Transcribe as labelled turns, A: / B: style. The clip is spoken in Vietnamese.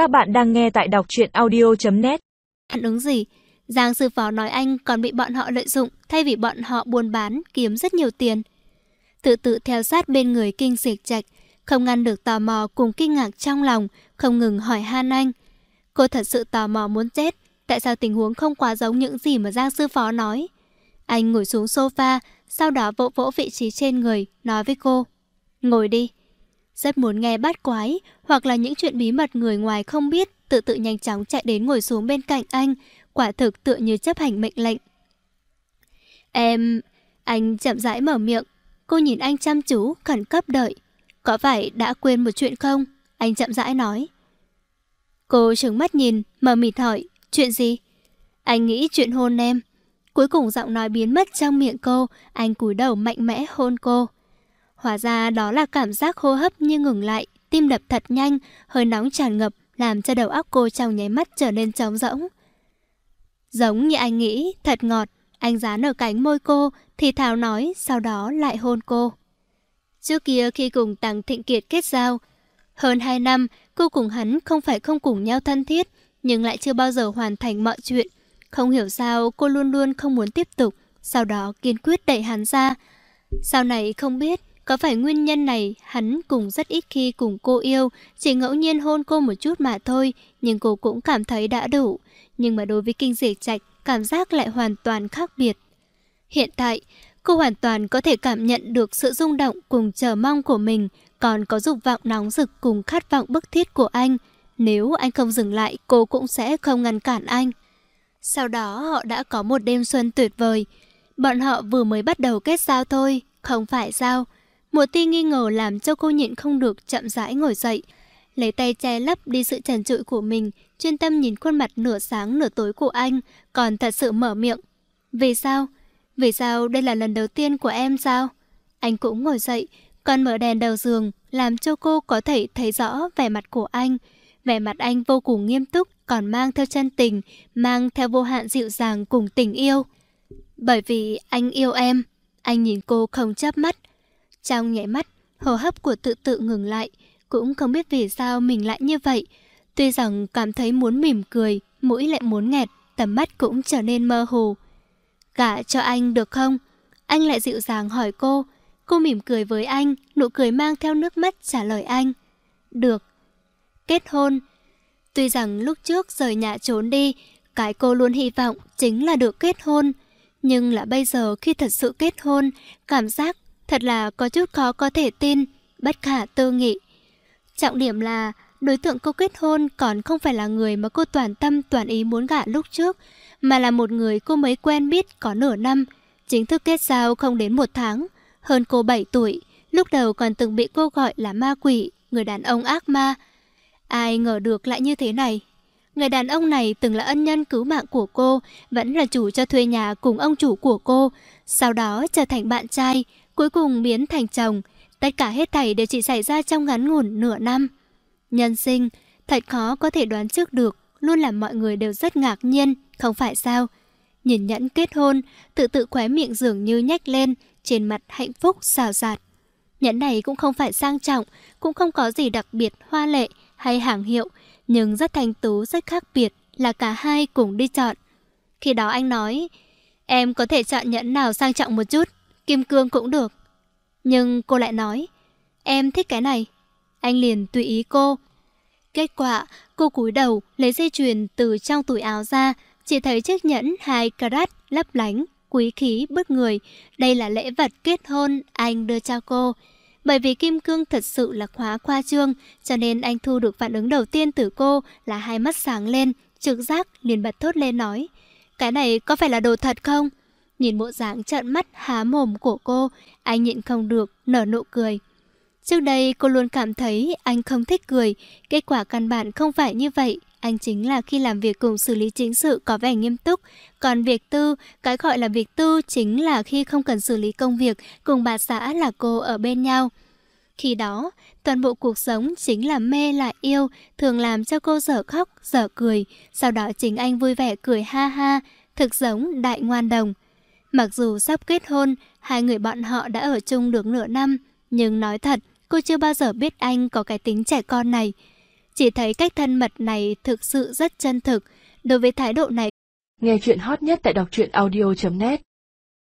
A: Các bạn đang nghe tại đọc truyện audio.net
B: Phản ứng gì? Giang sư phó nói anh còn bị bọn họ lợi dụng thay vì bọn họ buôn bán kiếm rất nhiều tiền. Tự tự theo sát bên người kinh diệt trạch, không ngăn được tò mò cùng kinh ngạc trong lòng, không ngừng hỏi han anh. Cô thật sự tò mò muốn chết, tại sao tình huống không quá giống những gì mà Giang sư phó nói. Anh ngồi xuống sofa, sau đó vỗ vỗ vị trí trên người, nói với cô. Ngồi đi. Rất muốn nghe bát quái, hoặc là những chuyện bí mật người ngoài không biết, tự tự nhanh chóng chạy đến ngồi xuống bên cạnh anh, quả thực tựa như chấp hành mệnh lệnh. Em... Anh chậm rãi mở miệng, cô nhìn anh chăm chú, khẩn cấp đợi. Có phải đã quên một chuyện không? Anh chậm rãi nói. Cô trừng mắt nhìn, mở mịt hỏi, chuyện gì? Anh nghĩ chuyện hôn em. Cuối cùng giọng nói biến mất trong miệng cô, anh cúi đầu mạnh mẽ hôn cô. Hóa ra đó là cảm giác hô hấp như ngừng lại, tim đập thật nhanh, hơi nóng tràn ngập, làm cho đầu óc cô trong nháy mắt trở nên trống rỗng. Giống như anh nghĩ, thật ngọt, anh dán ở cánh môi cô, thì thào nói, sau đó lại hôn cô. Trước kia khi cùng Tăng Thịnh Kiệt kết giao, hơn 2 năm, cô cùng hắn không phải không cùng nhau thân thiết, nhưng lại chưa bao giờ hoàn thành mọi chuyện. Không hiểu sao cô luôn luôn không muốn tiếp tục, sau đó kiên quyết đẩy hắn ra. Sau này không biết, có phải nguyên nhân này hắn cùng rất ít khi cùng cô yêu, chỉ ngẫu nhiên hôn cô một chút mà thôi, nhưng cô cũng cảm thấy đã đủ. Nhưng mà đối với kinh diệt trạch, cảm giác lại hoàn toàn khác biệt. Hiện tại, cô hoàn toàn có thể cảm nhận được sự rung động cùng chờ mong của mình, còn có dục vọng nóng rực cùng khát vọng bức thiết của anh. Nếu anh không dừng lại, cô cũng sẽ không ngăn cản anh. Sau đó họ đã có một đêm xuân tuyệt vời. Bọn họ vừa mới bắt đầu kết giao thôi, không phải sao? Một tia nghi ngờ làm cho cô nhịn không được chậm rãi ngồi dậy. Lấy tay che lấp đi sự trần trụi của mình, chuyên tâm nhìn khuôn mặt nửa sáng nửa tối của anh, còn thật sự mở miệng. Vì sao? Vì sao đây là lần đầu tiên của em sao? Anh cũng ngồi dậy, còn mở đèn đầu giường, làm cho cô có thể thấy rõ vẻ mặt của anh. Vẻ mặt anh vô cùng nghiêm túc, còn mang theo chân tình, mang theo vô hạn dịu dàng cùng tình yêu. Bởi vì anh yêu em, anh nhìn cô không chớp mắt, trong nhảy mắt, hô hấp của tự tự ngừng lại, cũng không biết vì sao mình lại như vậy. Tuy rằng cảm thấy muốn mỉm cười, mũi lại muốn nghẹt, tầm mắt cũng trở nên mơ hồ. Gả cho anh được không? Anh lại dịu dàng hỏi cô. Cô mỉm cười với anh, nụ cười mang theo nước mắt trả lời anh. Được. Kết hôn. Tuy rằng lúc trước rời nhà trốn đi, cái cô luôn hy vọng chính là được kết hôn. Nhưng là bây giờ khi thật sự kết hôn, cảm giác Thật là có chút khó có thể tin, bất khả tư nghị. Trọng điểm là đối tượng cô kết hôn còn không phải là người mà cô toàn tâm toàn ý muốn gả lúc trước, mà là một người cô mới quen biết có nửa năm, chính thức kết giao không đến một tháng, hơn cô 7 tuổi, lúc đầu còn từng bị cô gọi là ma quỷ, người đàn ông ác ma. Ai ngờ được lại như thế này. Người đàn ông này từng là ân nhân cứu mạng của cô, vẫn là chủ cho thuê nhà cùng ông chủ của cô, sau đó trở thành bạn trai, cuối cùng biến thành chồng. Tất cả hết thảy đều chỉ xảy ra trong ngắn ngủn nửa năm. Nhân sinh, thật khó có thể đoán trước được, luôn làm mọi người đều rất ngạc nhiên, không phải sao? Nhìn nhẫn kết hôn, tự tự khóe miệng dường như nhách lên, trên mặt hạnh phúc xào xạc. Nhẫn này cũng không phải sang trọng, cũng không có gì đặc biệt hoa lệ hay hàng hiệu, nhưng rất thanh tú, rất khác biệt là cả hai cùng đi chọn. Khi đó anh nói, em có thể chọn nhẫn nào sang trọng một chút kim cương cũng được. Nhưng cô lại nói, em thích cái này. Anh liền tùy ý cô. Kết quả, cô cúi đầu lấy dây chuyền từ trong túi áo ra, chỉ thấy chiếc nhẫn 2 carat lấp lánh, quý khí bức người. Đây là lễ vật kết hôn anh đưa cho cô. Bởi vì kim cương thật sự là khóa khoa trương, cho nên anh thu được phản ứng đầu tiên từ cô là hai mắt sáng lên, trực giác liền bật thốt lên nói. Cái này có phải là đồ thật không? Nhìn bộ dáng trợn mắt há mồm của cô, anh nhịn không được, nở nụ cười. Trước đây cô luôn cảm thấy anh không thích cười, kết quả căn bản không phải như vậy. Anh chính là khi làm việc cùng xử lý chính sự có vẻ nghiêm túc, còn việc tư, cái gọi là việc tư chính là khi không cần xử lý công việc cùng bà xã là cô ở bên nhau. Khi đó, toàn bộ cuộc sống chính là mê là yêu, thường làm cho cô dở khóc, dở cười, sau đó chính anh vui vẻ cười ha ha, thực giống đại ngoan đồng. Mặc dù sắp kết hôn, hai người bọn họ đã ở chung được nửa năm, nhưng nói thật, cô chưa bao giờ biết anh có cái tính trẻ con này. Chỉ thấy cách thân mật này thực sự rất chân thực. Đối với thái độ này,
A: Nghe chuyện hot nhất tại đọc truyện audio.net